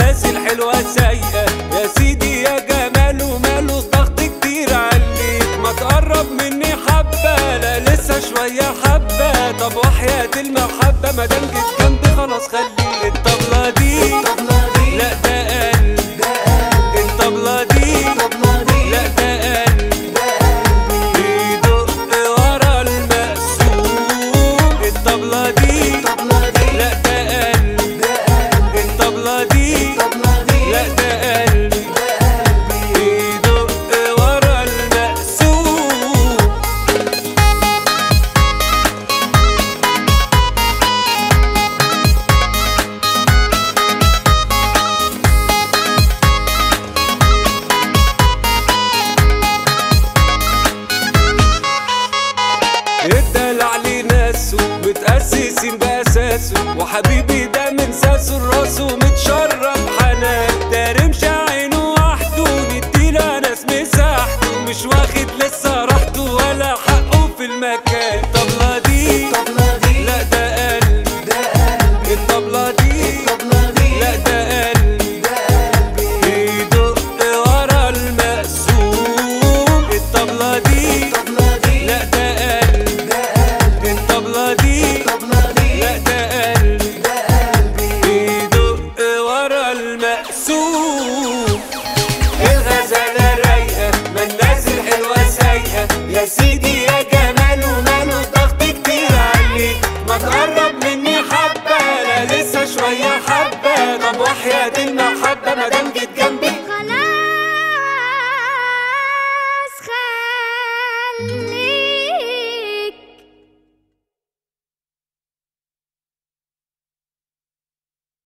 الناس الحلوة السيئة يا سيدي يا جمال وماله ضغط كتير عليك. ما تقرب مني حبة لا لسه شوية حبة. طب وحياة المحبة مادام جيت بأساسه وحبيبي ده من ساسه لراسه متشرب حنان. ده رمش عينه وحده نديله ناس مساحته. مش واخد لسه راحته. ولا حقه في المكان. الطبلة دي لا ده يا سيدي يا